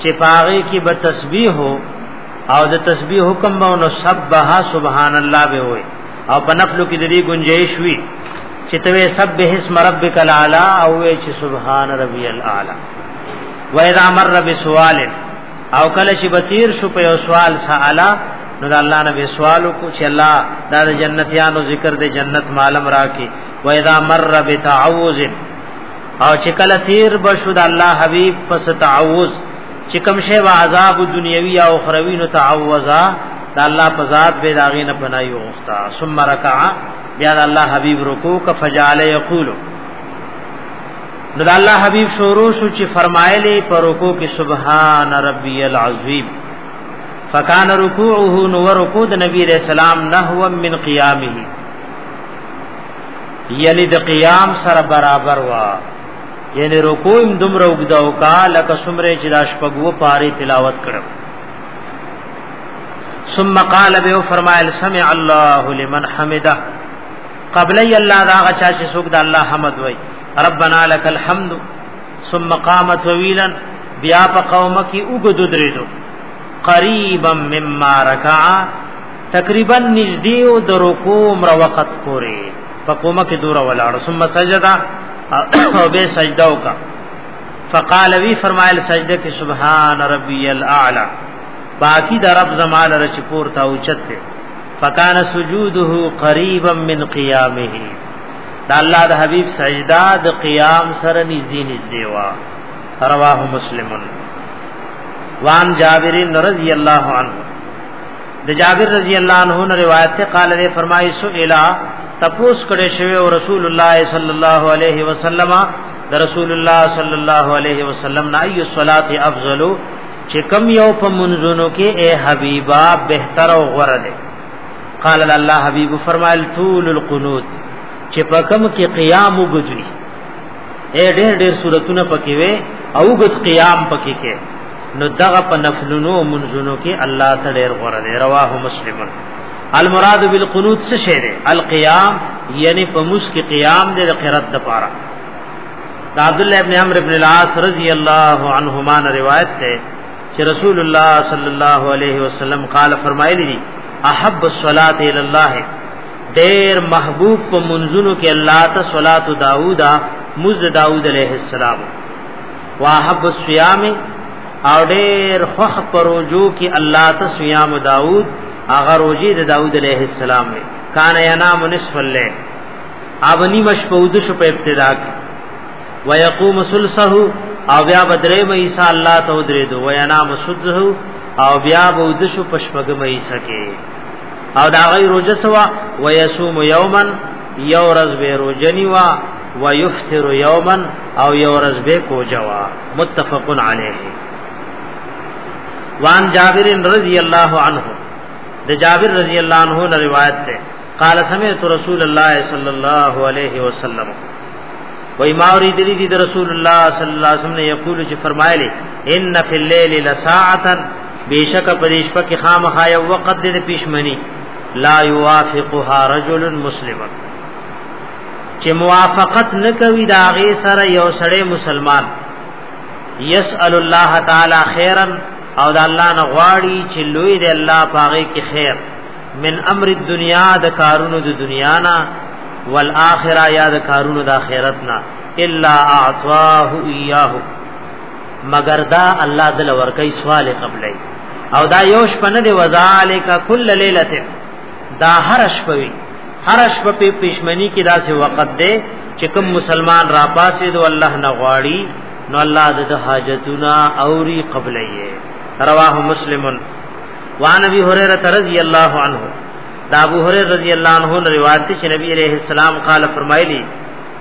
چې پاغي کې به تسبیح او د تسبیح حکم به نو سبح سبحان الله به وي او په نفلو کې د دې گنجائش وي چې ته سبح اسم ربک الاعلى او چې سبحان ربي الاعلى و اذا مر بسوال او کله چې بتیر شو په یو سوال سالا نو د الله نبی سوال کو چې الله دا د جنتیانو ذکر د جنت معلوم راکې و اذا مر بتعوذ او چې کله تیر بشو د الله حبیب پس تعوذ چې کوم شی وا عذاب دنیوي او اخروی نو تعوذا د الله په ذات به داغې نه پنایو اوختا ثم رکع بیا د الله حبیب رکوع ک فجعل یقول نو د الله حبیب شروع شو چې فرمایلی پر رکوع کې سبحان ربی العظیم فکان رکوعه نو رکوع د نبی رسول الله نحو من قیامه یعنی د قیام سره برابر وا یعنی رکوع هم دومره وګدا او کا لکه سمره چې د شپږو پاره تلاوت کړو ثم قال به فرمایل سمع الله لمن حمده قبل الله دا غچا چې څوک د الله حمد وای ربنا لك الحمد ثم قام طويلا بیا په قومه کې وګدو درېدو قریبا مما رکع تقریبا نږدې او د رکوع مر وخت پورې په کومه کې دور ولاړ ثم سجدا او به سجدا وکا فقال وی فرمایل سجده کې سبحان ربي الاعلى باقی د رب زمال رچ پور تا اوچت ته فکان سجوده قریبا من قیامه دا الله د حبیب سجدا د قیام سره نږدې نږدې وا رواه مسلم وان جابر رضی اللہ عنہ د جابر رضی اللہ عنہ نے روایت تے قال نے فرمائی سئل تپوس کڑے شوی او رسول اللہ صلی اللہ علیہ وسلم د رسول اللہ صلی اللہ علیہ وسلم نا ای الصلاۃ افضل چې کم یو په منځونو کې اے حبیبا بهتر او غوره ده قال الله حبیب فرمایل طول القنوت چې په کم کې قیام وګدوی اے ډېر ډېر صورتونه پکې وې او غت قیام پکې کې نو دغه په نفلونو منځونو کې الله ته ډېر غوړه دی رواه مسلمون المراد بالقنوت څه شی دی القیام یعنی په موس کې قیام دی د قرات د پاره دا عبد الله ابن عمرو ابن العاص رضی الله عنهما روایت ده چې رسول الله صلی الله علیه وسلم قال فرمایلی احب الصلاه الی الله ډیر محبوب په منځونو کې الله ته صلات داوود مز داوود علیہ السلام واحب الصيام او ډیر خوخ پروجو کې الله ته صيام داوود هغه روزي د داوود علیہ السلام وی کان ینام نصف الليل او نیمه شپه ودش په ابتدا کې ويقوم ثلثه او بیا بدرې مې عیسی الله ته درې دو وینام سدسه او بیا ودش په شپږ مې عیسی کې او دا غي روزه سوا ويصوم يوما یو ورځ به روزه نیوا ويفطر يوما او یو ورځ به کوجوا متفق علیه وان جابر رضی الله عنه د جابر رضی الله عنه نے روایت ده قال سمعت رسول الله صلی الله علیه وسلم وای ما اوری دلی دی رسول الله صلی الله علیه وسلم نے یقول چې فرمایلی ان فی الليل لساعتا بیشک پدیش پک خامخا یو وقت دې پښمنی لا یوافقها رجل مسلم چې موافقت نکوي دا غي سره یو سړی مسلمان یسأل الله تعالی خیرا او دا الله نه غواړي چې لوی دې الله پاغه کې خیر من امر الدنیا د کارونو د دنیا نه والآخرہ یا د کارونو د آخرت نه الا اعطاه ایاه مگر دا الله دل ورکی سوال قبلې او دا یو شپه نه دی وذالک کل ليله دا هر شپه وی هر شپه په پښمنی کې داسې وخت دی چې کوم مسلمان را پاسې دو الله نه غواړي نو الله د حاجتنا اوري قبلې رواه مسلمن وان ابي هريره رضی الله عنه دا ابو هريره رضی الله عنه روایت چې نبی عليه السلام قال فرمایلی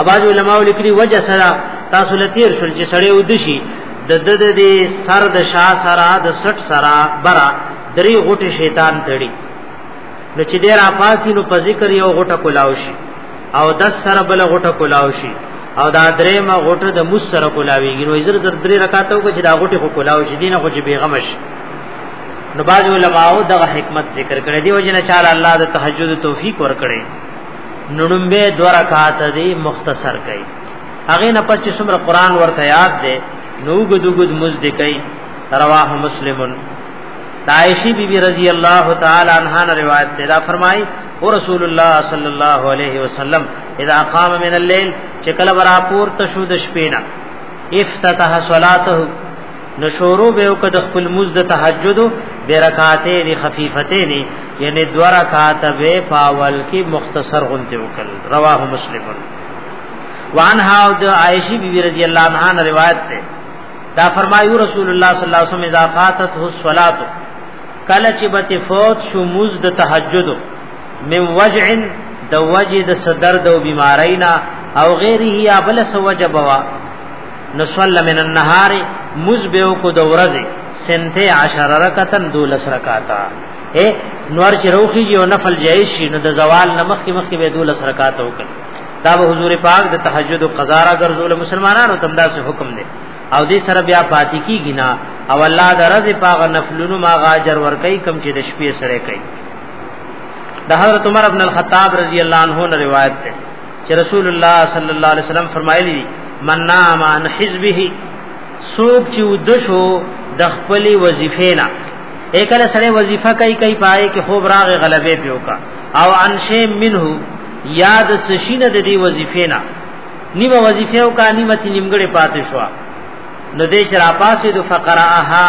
اباز علماء لیکلي وجه سره تاسو لتیر شول چې سړی ودشي د د د د سر د شا سرا د سټ سرا برا درې غټه شیطان تړي نو چې ډیر اپاسی نو په ذکر یو غټه کولاو شي او د سر بل غټه کولاو شي او دا درې ما غټه د مس سره کولاویږي نو زر زر درې رکعاتو کې چې دا غټه خو کولاو شي دینه خو چې بیغمش نو باج علماء دغه حکمت ذکر کړی دی وجنه چاله الله د تهجد توفیق ورکړي نړمبه دو رکعات دی مختصر کئ هغه نه پچ څومره قران ورته یاد دی نو ګد ګد مز دی کئ رواه مسلمن عائشہ بی بی رضی اللہ تعالی عنہا نے روایت تیرا فرمائی او رسول اللہ صلی اللہ علیہ وسلم اذا قام من الليل چکل برا پور تشود شپینا افتتح صلاته نو شروع به او کد خپل مز د تهجد به رکعاتې دی خفیفتې دی یعنی دو رکعات به پاول کې مختصر غونته وکړ رواه مسلم وانها او د عائشہ بیبی رضی الله عنها روایت ده دا فرمایو رسول الله صلی الله علیه وسلم اذا فاتته الصلاه کله چې به فوت شو مز د تهجد من وجع د وجه د صدر د بیمارینا او غیره یا بل سو وجبوا نصل من النهار مزبیو کو د ورځې سنته عشر رکعتن دولس رکعاتا اے نور چې روخي یو نفل جایز شي نو د زوال نمخ کې مخ کې به دولس رکعات وکړي دا به حضور پاک د تهجد او قضا را ګرځول مسلمانانو تم دا سه حکم دی او دې سره بیا پاتې کیږي نه او الله د رضا پاغه نفلونو ما غاجر ور کوي کم چې د شپې سره کوي د حضرت عمر ابن الخطاب رضی الله عنه روایت ده چې رسول الله صلی الله علیه وسلم فرمایلی من نام عن حزبه سوق چې ودشو د خپل وظیفې نه اکله سره وظیفه کوي کوي پای کې خوب راغ غلبې پیو کا او انشه منه یاد سشینه د دې وظیفې نه نیمه وظیفه او کا نیمه نیمګړې پاتې شو نو دې شرا پاسې د فقراها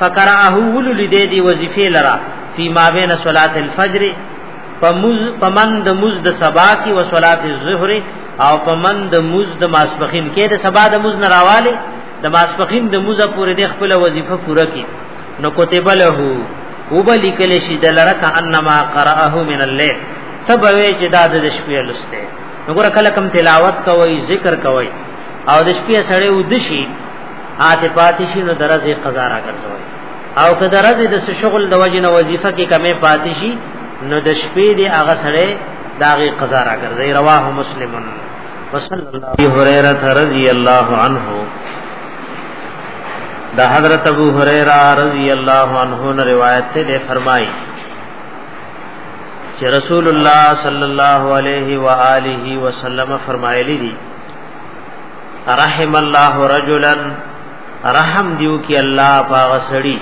فقراهو ولل دې دې وظیفې لرا فی ما بین صلات الفجر فمز فمن د مز د سبا کی و صلات الظهر او فمن د مز د ماسپخین کې د سبا د مز نه راواله د ماسپخین د مز پورې د خپل وظیفه پوره کی نو کتب له وبل کله شي د لرک انما قرأه من الليل سبوي چې دا د شپې لسته نو ګره کله کم تلاوت کوي ذکر کوي او د شپې سړې ودشي آتے پاتشی نو درز قضا را ګرځوي او که درځ د شغل د وجه نه وظیفه کې کمې پاتې شي نو د شپې دی هغه سره داغه قضا راګرځي رواه مسلمون وصلی الله علیه هريره رضی الله عنه دا حضرت ابو هريره رضی الله عنه نے روایت سے دے فرمائی چې رسول الله صلی الله علیه و آله وسلم فرمایلی دي رحم الله رجلا رحم دیو کی الله پاغ سړی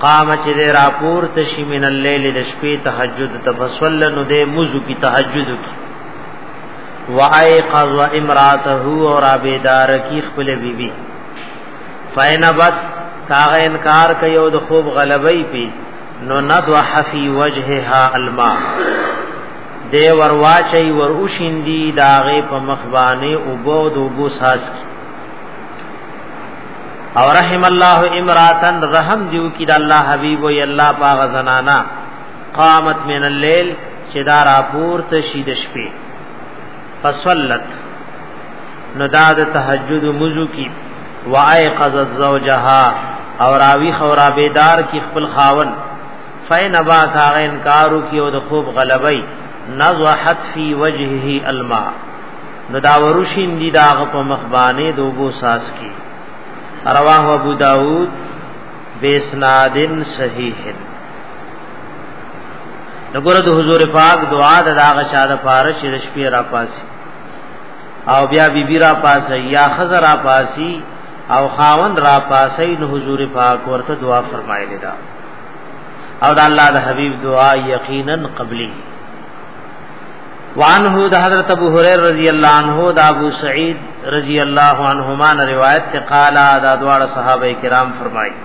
قام چې دې راپور تشی من الليل د شپې تهجد تفصل نو دې مزو کی تهجد کی وایقظ و امراته اور ابیدار کی خپل بیبي بی. فینبت کاغه انکار کوي او د خوب غلبې پی نو ندوح فی وجهها الماء دی ورواچي ور اوشیندی داغه په مخبانه او بود او بو ساس کی او رحم الله امراتن رحم دیو کی د الله حبیب و الله پاغ زنانا قامت من الليل چې دا راپور ته شید شپې فصلت نو دا د تهجد مزو کی وایقظت زوجها او راوی خورا بیدار کی خپل خاون فین با کاغه انکارو کی او د خوب غلبی نزحت فی وجهه الماء نو دا ورشین دی دا غ په مخبانه دوبو ساس کی رواه ابو داود بیسنادن صحیح نګور د حضور پاک دعا د داغه شاده فارش د شپې را پاسی او بیا بی بی را پاسی یا خزر را پاسی او خاون را پاسی نو حضور پاک ورته دعا فرمایلی دا او د الله د حبیب دعا یقینا قبلی وعنه د حضرت ابو هريره رضی الله عنه د ابو سعید رضی الله عنهما روایت ته قال دا دواړه صحابه کرام فرمایي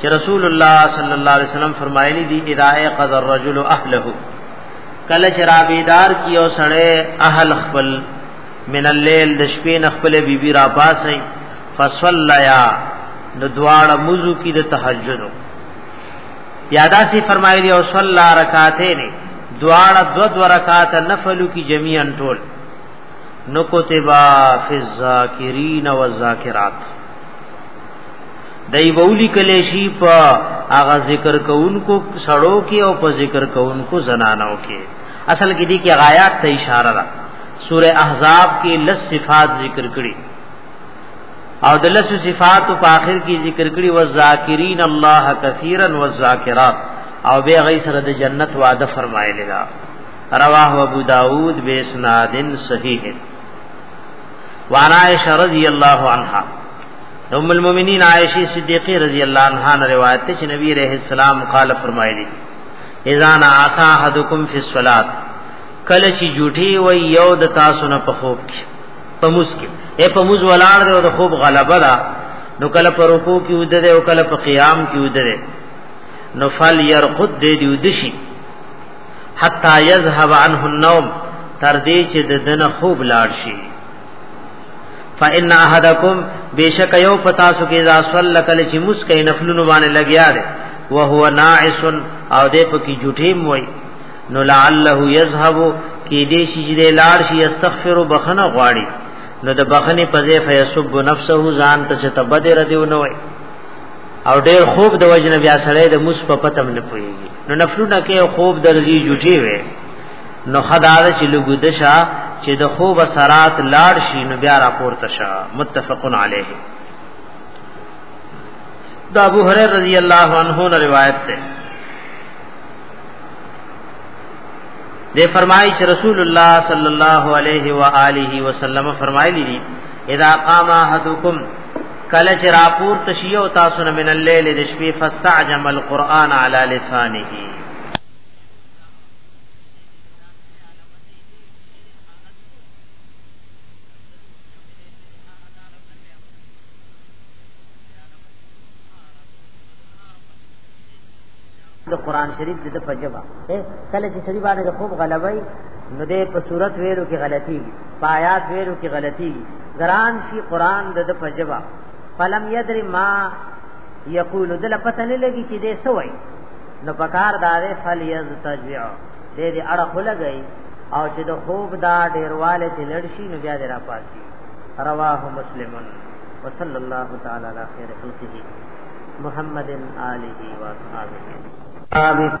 چې رسول الله صلی الله علیه وسلم فرمایلی دي اذا قد الرجل اهله کله چې رابیدار کیو سړی اهل خپل من الليل د شپې نه خپل بیبي را پاسي فصلیا نو دواړه مزو کی د تهجدو یادا سی فرمایلی او صلی رکعتین دواړه دو دو رکعات نفلو کی جميعا ټول نو کتبا فی الذاکرین والذاکرات دای بولی کلی شی په هغه ذکر کوونکو سړو کې او په ذکر کوونکو زنانو کې اصل کې دي کې غایات ته اشاره ده سوره احزاب کې لس صفات ذکر کړي او د لسو صفات په آخر کې ذکر کړي والذاکرین الله کثیرا والذاکرات او به غي سره د جنت وعده فرمایلی دا رواه ابو داود به اسناد صحیح وعن عائشہ رضی اللہ عنہا ام المؤمنین عائشہ صدیقہ رضی اللہ عنہا نے روایت ہے کہ نبی علیہ السلام قال فرمائے دی اذا نعسا احدکم فی الصلاۃ کله چې جوټي وي یو د تاسو نه په خوب کې په موس کې اے په موس ولاړ دی او د خوب غلبه ده نو کله پر رکوع کې ود دی او کله په قیام کې ود دی نو فل يرقد دی دی ودشي حتا يذهب عنه النوم تر دې چې د دنه خوب لاړ شي فإن أحدكم بشک یو پتا سو کې ذا صلی کله چې موس کې نفلونو باندې لګیا دی وهو ناعس او دې په کې جټیم وای نو لعله يذهب کې دې شي چې لار شي استغفر بخنه غواړي نو د بخنه په ځای فیسب نفسه ځان ته چې تبدر دیو نه وای او ډېر خوب د وجنه بیا سره د مس په پتم نه پويږي نو نفلونه کې خوب درځي جټي وي نو خدای چې لګودشا چې د خوب سرات لاړ شي نو بیا راپورته شه متفقن علیه دا ابو هريره رضی الله عنه روایت ده دے فرمائی چې رسول الله صلی الله علیه و آله وسلم فرمایلی دي اذا قام احدکم کله چې راپور تشیو تاسو نه من الليل د شپې فاستعجم القرآن علی لسانه د قران شریف د په جبا کله چې سړي باندې د خوب غلبوي نو د په صورت ویلو کې غلطي پایات ویلو کې غلطي ګران شي قران د په جبا فلم یدری ما یقول دل پته نه لګي چې دې سوي نو پکار دار فل یزتجع دې دې اړه خلګي او چې د خوب دا ډیرواله چې لړشي نو بیا دې را پاتې رواه مسلمون وصلى الله تعالى على خير خلقه محمد آله وأصحابه Um